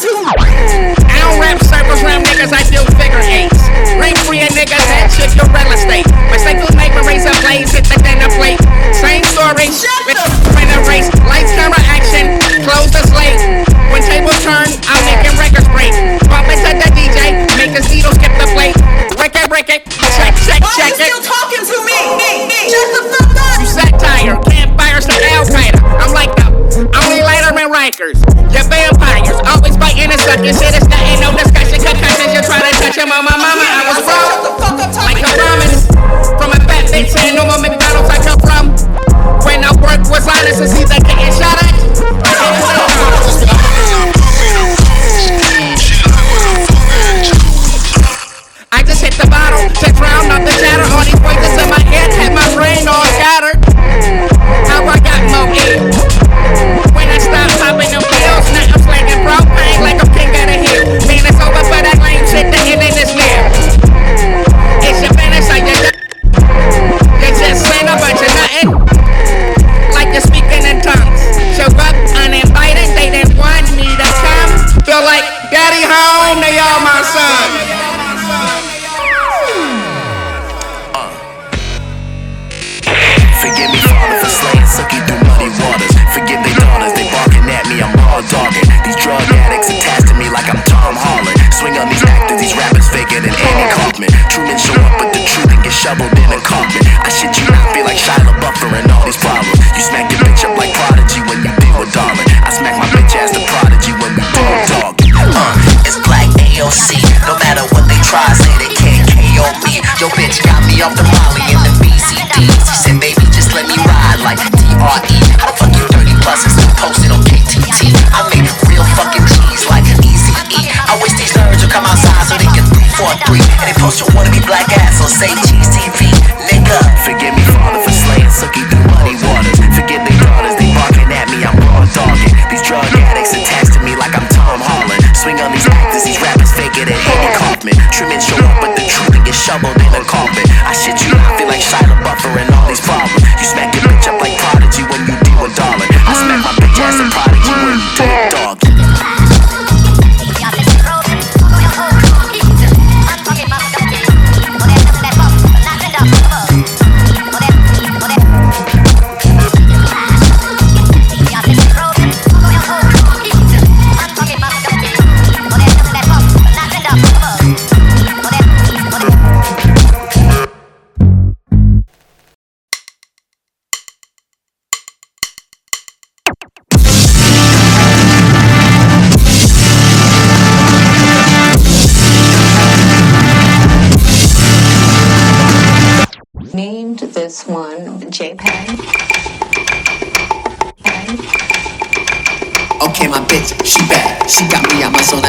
to? I don't rap circles round niggas, I do figure eights. Ring free a niggas, that shit your real estate. My cycle neighbor raise a blaze, hit the dinner plate. Same story, with in a race. Lights, camera, action, close the slate. When tables turn, I'm making records break. Bump into the DJ, make the needle skip the plate. Break it, break it, check, check, Why check you it. still talking to me? Me, me. Shut the fuck up. You satire, campfires to Al Qaeda. I'm like the only lighter in Rikers. Biting and sucking.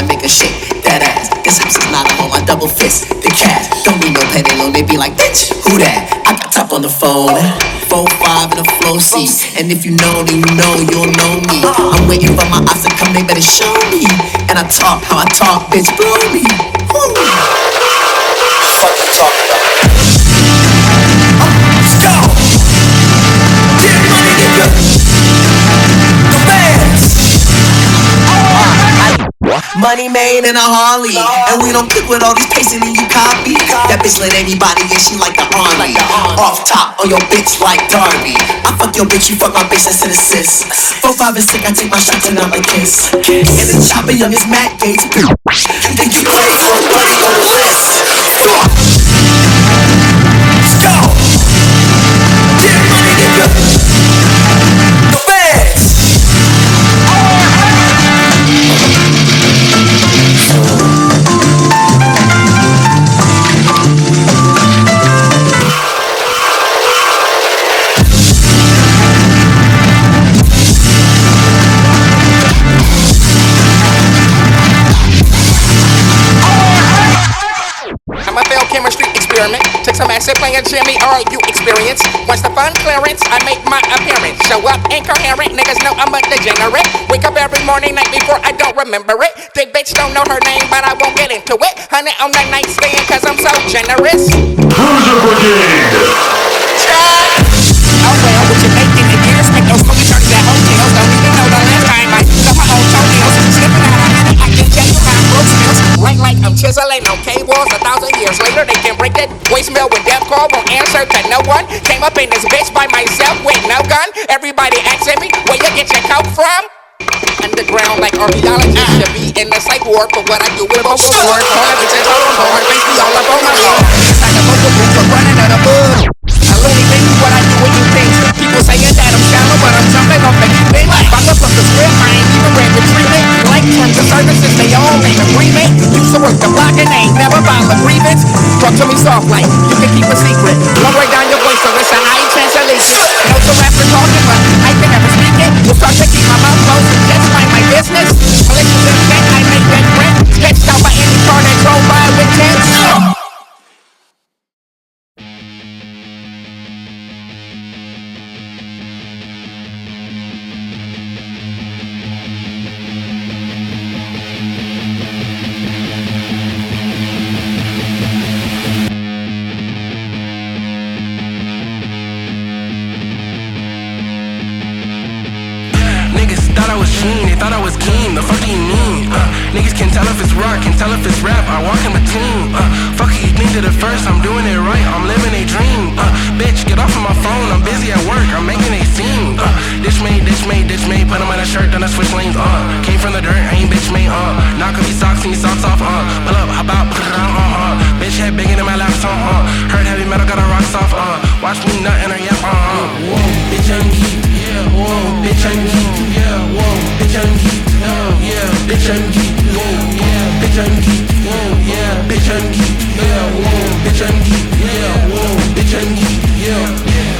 I make her shake that ass. This hips is not a home, I double fist the cash. Don't need no penny loan, they be like, bitch, who that? I got top on the phone, four five in a flow seat. And if you know, then you know you'll know me. I'm waiting for my eyes to come, they better show me. And I talk how I talk, bitch, blow me. Woo. Money made in a Harley, and we don't click with all these pasting and you copy. That bitch let anybody in, she like the army. Off top on your bitch like Darby. I fuck your bitch, you fuck my bitch, that's an assist. Four, five, and six, I take my shots and I'm a kiss. And the chopper young is Matt Gaetz. You think you crazy experiment. Took some acid playing Jimmy or you experience. Once the fun clearance, I make my appearance. Show up incoherent, niggas know I'm a degenerate. Wake up every morning, night before I don't remember it. Big bitch don't know her name, but I won't get into it. Honey on the nightstand, cause I'm so generous. Cruiser Brigade. Oh well, what you making in years? Make those sizzle chiseling no K-walls. A thousand years later, they can break that voicemail with death call. Won't answer to no one. Came up in this bitch by myself with no gun. Everybody asking me where you get your coke from. Underground like archaeology should be in the psych ward for what I do with vocal cords. All the bitches all on board, face me all up on my lord. Like a vocal booth for running out of niggas can tell if it's rock, can tell if it's rap. I walk in between. Uh, fuck you think that at first I'm doing it right. I'm living a dream. Uh, bitch, get off of my phone. I'm busy at work. I'm making a scene. Uh, ditch made, ditch made, ditch made. Put 'em in a shirt, then I switch lanes. Uh, came from the dirt, ain't bitch made. Uh, knock off these socks and socks off. Uh, pull up, how about put it down? Uh, uh, bitch head bigger than my lap song. Uh, heard heavy metal got a rock soft. Uh, watch me nut in her yep. Uh, uh, whoa, bitch I'm geek. Yeah, whoa, bitch I'm geek. Yeah, whoa, bitch I'm geek. Yeah, yeah, bitch I'm geek. Yeah, yeah, bitch I'm geek. Yeah, yeah, bitch I'm geek. Yeah, bitch I'm geek. Yeah, bitch I'm geek. Yeah, yeah,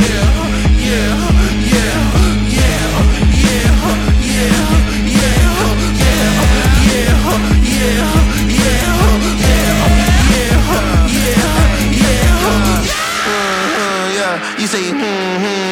yeah, yeah, yeah, yeah, yeah, yeah,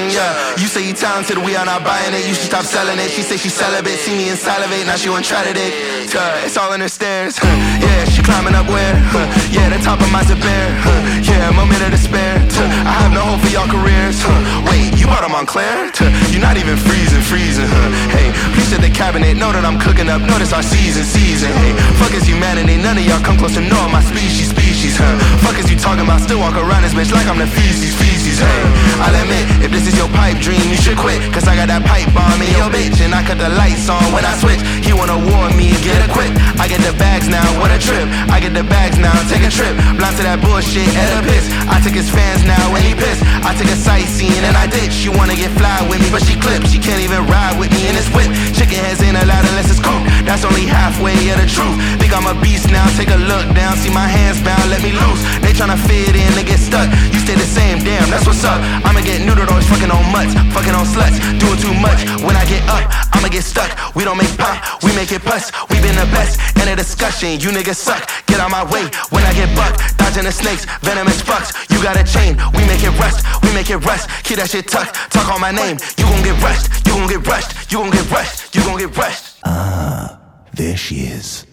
yeah. You say. You talented, we are not buying it. You should stop selling it. She say she celibate, see me and salivate. Now she want try to date. It's all in her stairs. Huh. Yeah, she climbing up where? Huh. Yeah, the top of my bear. Huh. Yeah, moment of despair. Huh. I have no hope for y'all careers. Huh. Wait, you bought a Moncler? Huh. You're not even freezing, freezing. Huh. Hey, please set the cabinet. Know that I'm cooking up. Notice our season, season. Hey, fuck is humanity. None of y'all come close to knowing my species, species. Huh. Fuck is you talking about? Still walk around this bitch like I'm the feces, feces. Hey, I'll admit, if this is your pipe dream, you should quit. Cause I got that pipe bomb in your bitch. And I cut the lights on when I switch. He wanna warn me, and get quit. I get the bags now, what a trip. I get the bags now, take a trip. Blind to that bullshit, and a piss. I take his fans now, when he pissed. I take a sightseeing and I ditch. She wanna get fly with me, but she clips. She can't even ride with me in this whip. Chicken heads ain't allowed unless it's cooked. That's only halfway of the truth. Think I'm a beast now, take a look down. See my hands bound, let me loose. They tryna fit in, they get stuck. You stay the same, damn, that's what's up. I'ma get neutered always fucking on mutts, fucking on sluts, doing too much. When I get up, I'ma get stuck. We don't make pop, we make it pus. We been the best in a discussion. You niggas suck. Get out my way when I get bucked. Dodging the snakes, venomous fucks. You got a chain, we make it rust, we make it rust. Keep that shit tucked. Talk on my name, you gon' get rushed. You gon' get rushed. You gon' get rushed. You gon' get rushed. Ah, there she is.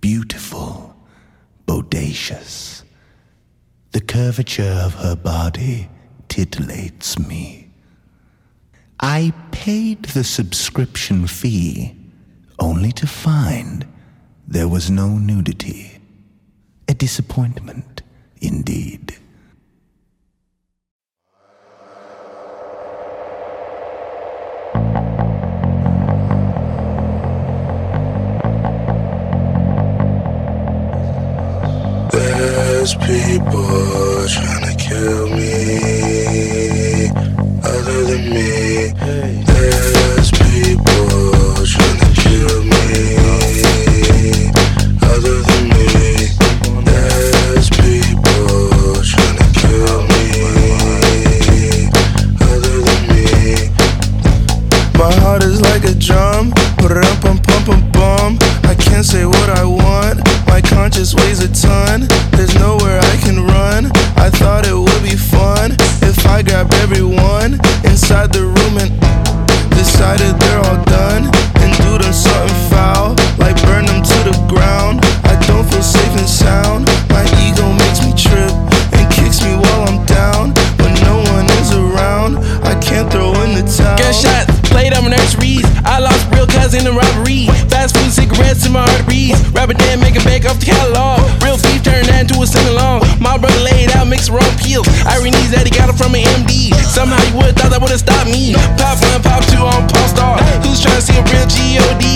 Beautiful, bodacious. The curvature of her body titillates me. I paid the subscription fee only to find there was no nudity. A disappointment, indeed. There's people trying to kill me, other than me. There's people trying to kill me, other than me. There's people trying to kill me, other than me. My heart is like a drum, rum pum pum pum bum. I can't say what I want. My conscience weighs a ton. There's nowhere I can run. I thought it would be fun if I everyone inside the room and decided they're all done and do them something foul, like burn them to the ground. I don't feel safe and sound. My ego makes me trip and kicks me while I'm down. When no one is around, I can't throw in the towel. Gunshots played on nurseries. I lost real cousin in and robbery. Fast food, cigarettes in my breathe. Rapper Dan making back off the catalog. Real beef turned that into a sing along. My brother laid out, mixed raw peels. Ironies that he got it from an MD. Somehow you would've thought that would've stopped me. Pop one, pop two on Pop Star. Who's trying to see a real G-O-D?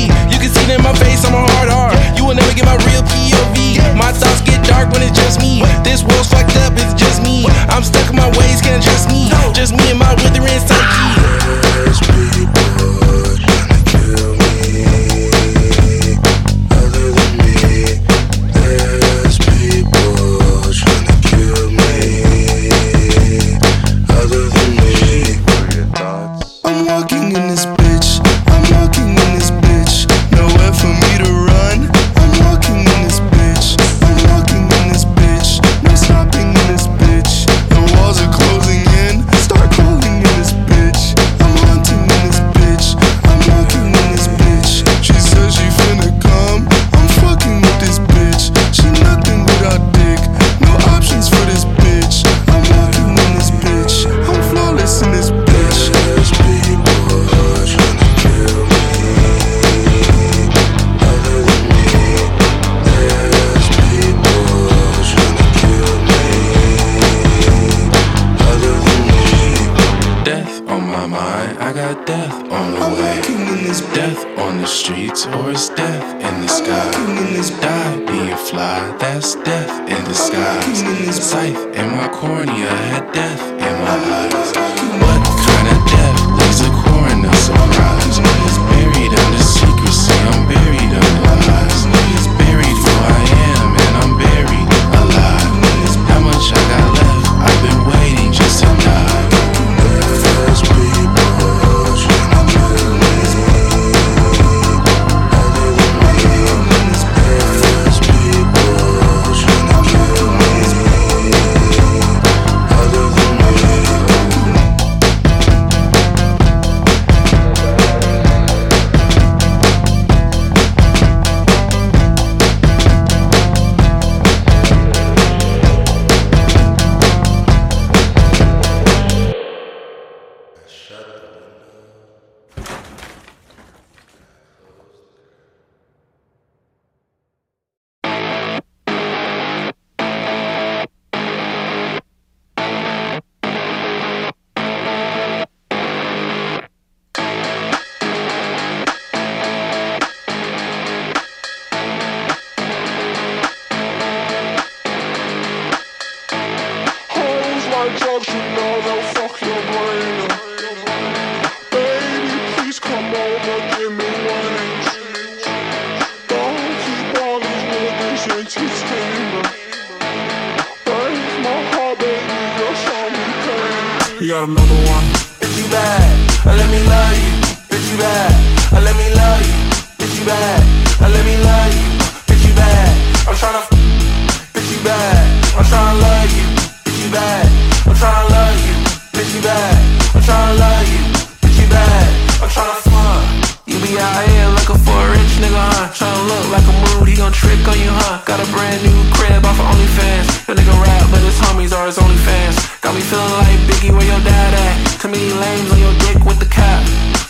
Got a brand new crib off of OnlyFans. The nigga rap, but his homies are his OnlyFans. Got me feeling like Biggie, where your dad at? Too many lames on your dick with the cap.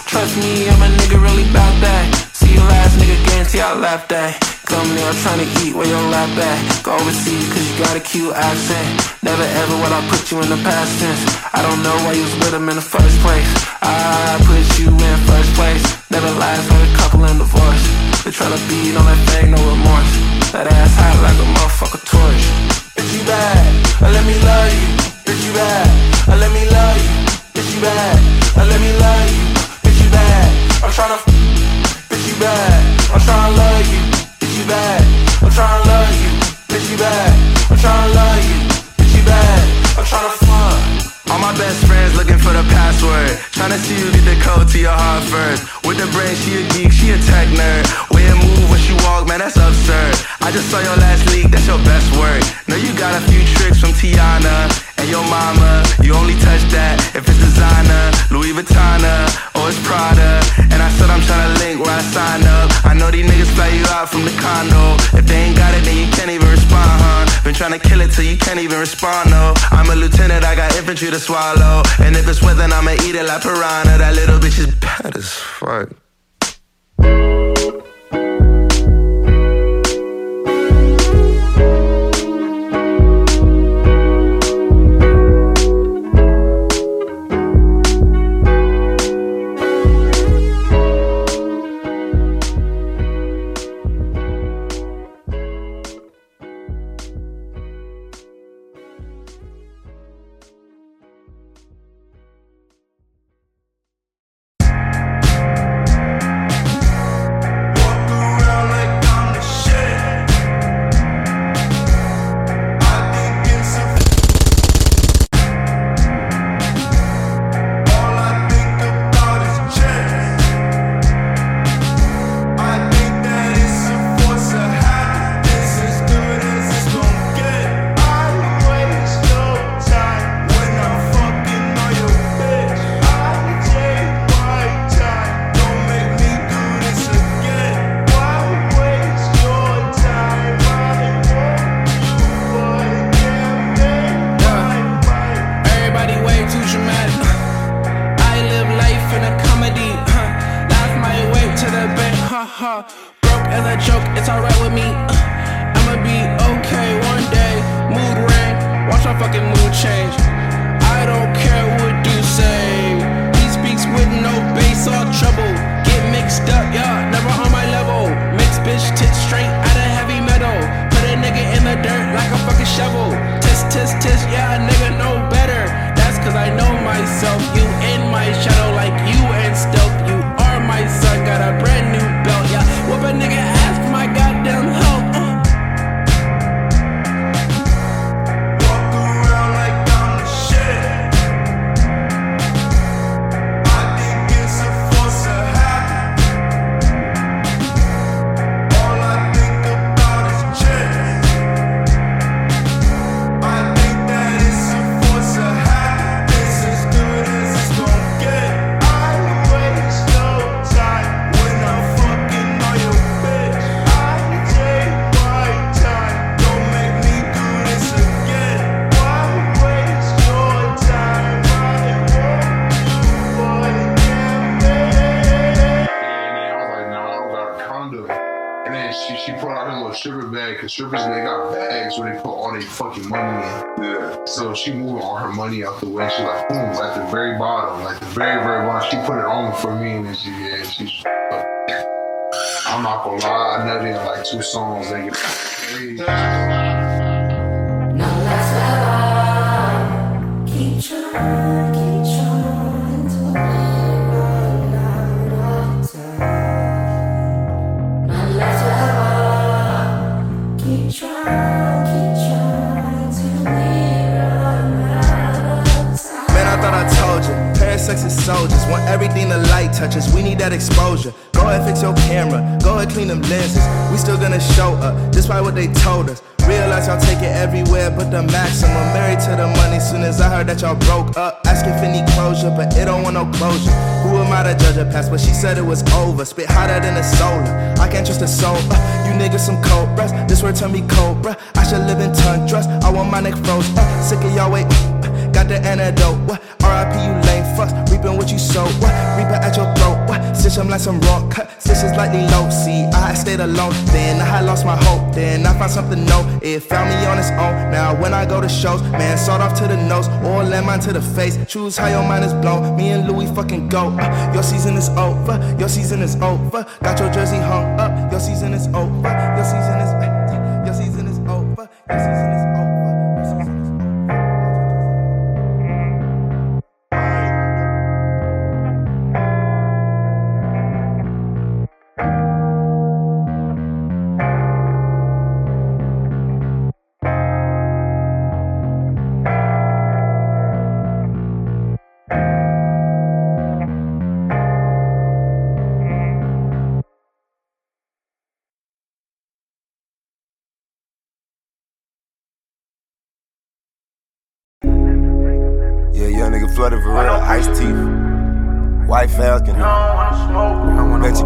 Trust me, I'm a nigga really bout that. I laughed at. Come there tryna eat where your lap at. Go overseas cause you got a cute accent. Never ever would I put you in the past tense. I don't know why you was with him in the first place. I put you in first place. Never last like a couple in divorce. They tryna beat on that thing, no remorse. That ass hot like a motherfucker torch. Bitch, you bad. Uh, let me love you. Bitch, you bad. Uh, let me love you. Bitch, you bad. Uh, let me love you. Bitch, you bad. I'm tryna. Bad. I'm tryna love you. Bitch, you bad. I'm tryna love you. Bitch, you bad. I'm tryna love you. Bitch, you bad. I'm tryna fuck. All my best friends looking for the password. Tryna see you get the code to your heart first. With the brain, she a geek, she a tech nerd. It move when she walk, man, that's absurd. I just saw your last leak, that's your best work. Know you got a few tricks from Tiana and your mama. You only touch that if it's designer, Louis Vuitton or it's Prada. And I said I'm tryna link where I sign up. I know these niggas fly you out from the condo. If they ain't got it, then you can't even respond, huh? Been tryna kill it till you can't even respond, no. I'm a lieutenant, I got infantry to swallow. And if it's wet, then I'ma eat it like piranha. That little bitch is bad as fuck. Broke as a joke, it's alright with me. Uh, I'ma be okay one day. Mood ring, watch my fucking mood change. I don't care what you say. He speaks with no bass or trouble. Get mixed up, yeah, never on my level. Mix bitch tits straight out of heavy metal. Put a nigga in the dirt like a fucking shovel. Tis, tis, tis, yeah, nigga know better. That's cause I know myself. She moving all her money out the way. She like boom at the very bottom, like the very very bottom. She put it on for me and then she yeah she's. I'm not gonna lie, I nutted in like two songs. Get crazy. Keep trying, keep trying that exposure. Go ahead, fix your camera. Go ahead, clean them lenses. We still gonna show up, despite what they told us. Realize y'all take it everywhere but the maximum. Married to the money soon as I heard that y'all broke up. Asking for any closure, but it don't want no closure. Who am I to judge her past? But she said it was over. Spit hotter than a solar. I can't trust a soul. Uh, you niggas some cold breaths. This word turn me cold, bruh. I should live in tundras. I want my neck froze. Uh, sick of y'all wait. Uh, got the antidote. What? RIP you lame fucks. Reaping what you sow. What? Reaper at your throat. 'Em like some rock, sisters Stitches lightly low. See, I stayed alone. Then I had lost my hope. Then I found something new. It found me on its own. Now when I go to shows, man, sawed off to the nose or landmine to the face. Choose how your mind is blown. Me and Louis fucking go. Uh, your season is over. Your season is over. Got your jersey hung up. Your season is over. Your season is. Your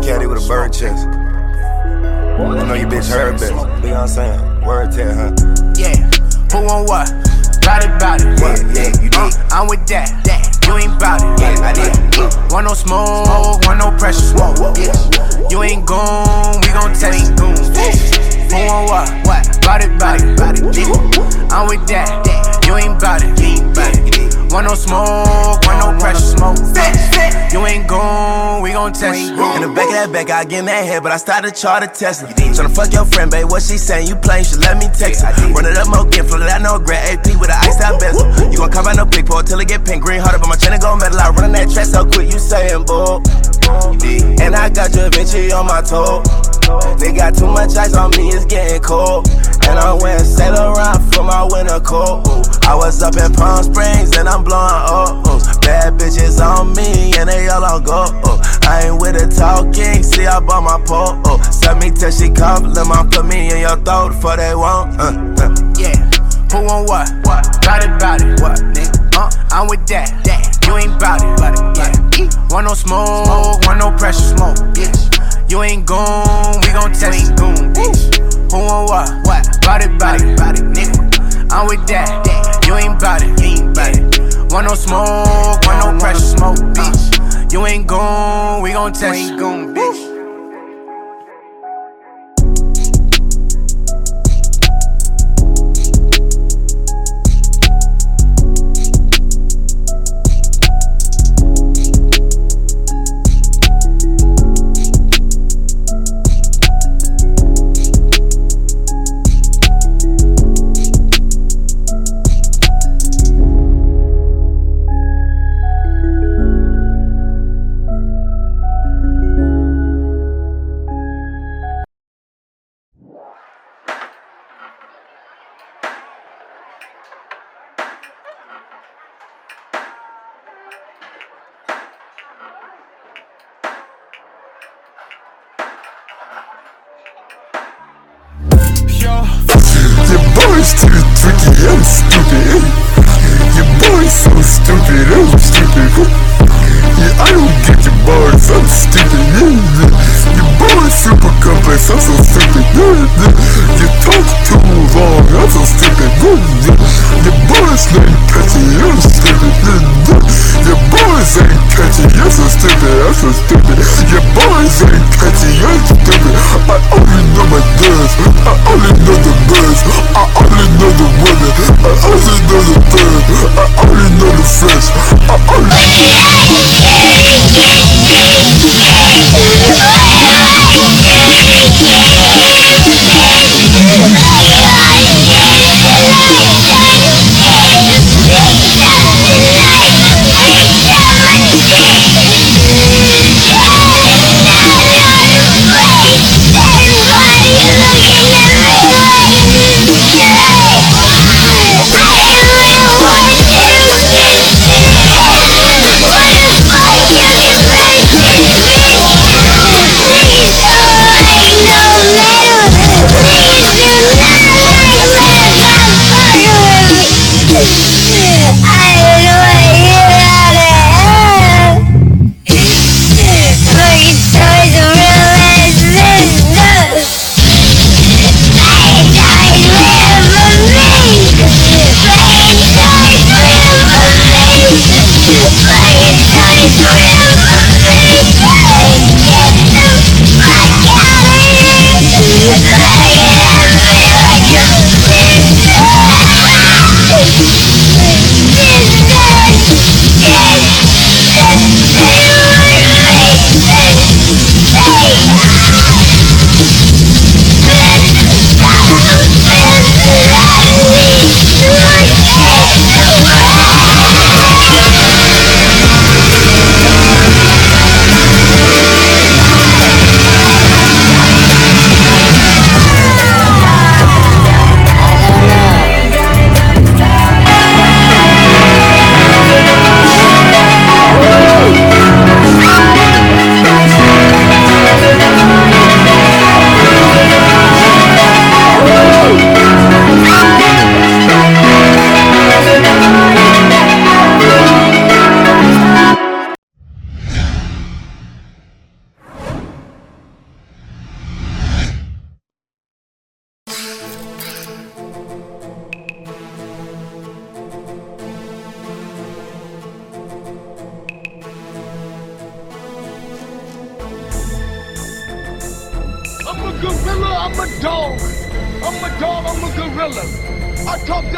caddy with a bird chest. I know you bitch heard best. You know what I'm saying? Word tell, huh? Yeah, who on what? It, bout it. Yeah, yeah, you Uh, I'm with that. that. You ain't bout it. Yeah, I did. Want no smoke, want no pressure smoke. You ain't gone, we gon' test you. Who on what? What? It, bout it, bout it. I'm with that. that. You ain't bout it. Want no smoke, want no pressure smoke. You ain't gone, we gon' test you. In the back of that back, I get in that head, but I started to chart a Tesla. Tryna fuck your friend, babe. What she saying? You playing? She let me text her. Run it up, more get flooded. I know grad AP with an iced out bezel. You gon' come out no big pole till it get pink, green hearted, but my chain go metal. I running that track so quick, you saying bull. And I got Da Vinci on my toe. They got too much ice on me, it's getting cold. And I'm wearing Saint Laurent for my winter coat. Ooh. I was up in Palm Springs and I'm blowing up. Ooh. Bad bitches on me and they all on go. Ooh. I ain't with the talking, see I bought my pole. Ooh. Send me till she compliment, mom put me in your throat for they won't. Uh, uh. Yeah. Who on what? What? Bout it, bout it. What? Nigga? Uh, I'm with that. That. You ain't bout it. Bout it. Yeah. Want no smoke, want no pressure smoke. Bitch. You ain't gone, we gon' test you. Bitch. Who on what? What? Body, body, it. Nigga. I'm with that. That. You ain't bout it. You ain't bout it. Want no smoke, want no pressure smoke. Bitch. You ain't gone, we gon' test you. Bitch. I'm so stupid. Your boys ain't catchy, I'm stupid. I only know my dance, I only know the birds, I only know the women, I only know the bird, I only know the fish, I only Everybody looking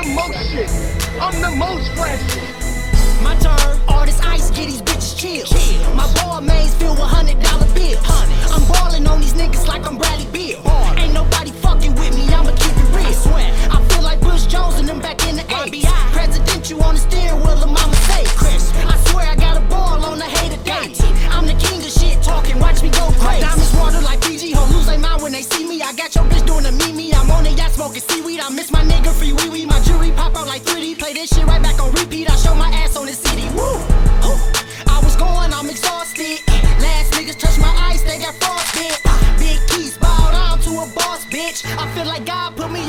the most shit. I'm the most fresh. My turn. All this ice get these bitches chill. chill. My ball mains filled with hundred dollar bills. I'm balling on these niggas like I'm Bradley Beal. Ain't nobody fucking with me. I'ma keep it real. I swear. I feel like Bush Jones and them back in the eighties. Presidential on the steering wheel of Mama say Chris. I swear I got a ball on the hater day. I'm the king of shit talking. Watch me go crazy. My diamonds water like Fiji. Ho, lose their mind when they see me. I got your bitch doing a meme. I'm on it. yacht smoking seaweed. I miss my nigga free wee wee. My this shit right back on repeat. I show my ass on the city. Woo! Woo. I was going, I'm exhausted. Last niggas touched my ice, they got frostbit. Big keys bowed down to a boss, bitch. I feel like God put me